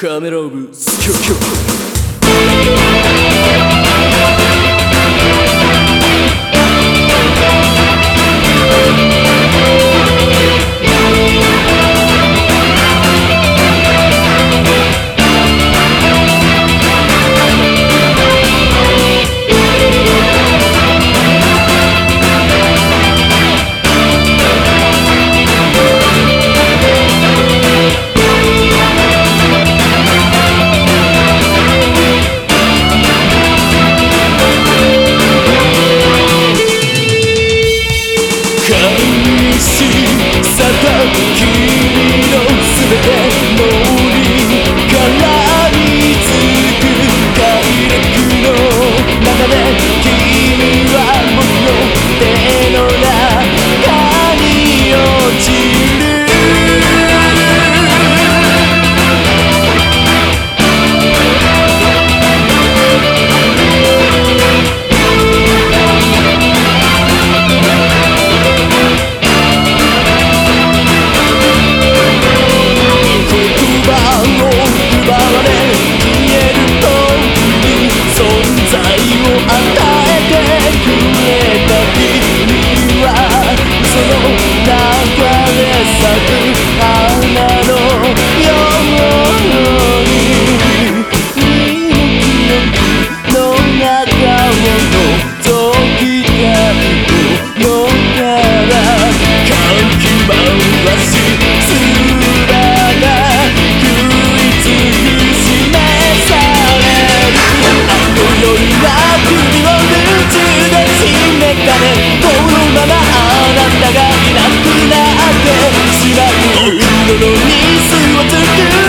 カメラオブスキョキョ君の姿が好き